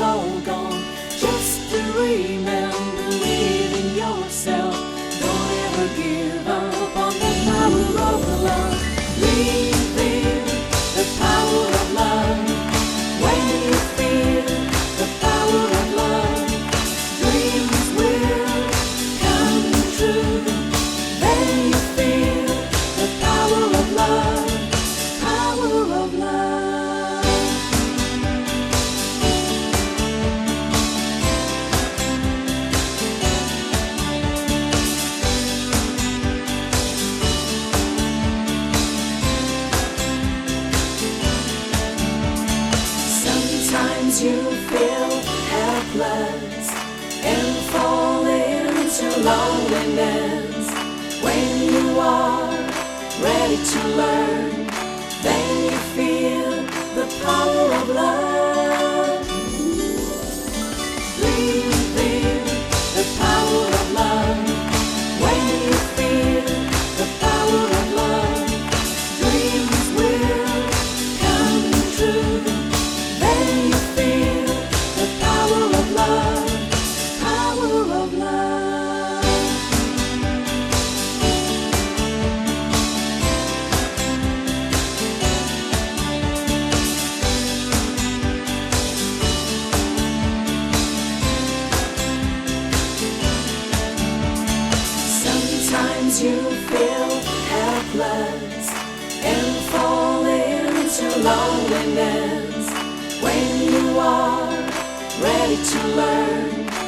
all gone. Just to remember believe in yourself, don't ever give. Sometimes you feel helpless and fall into loneliness. When To feel helpless and fall into loneliness when you are ready to learn.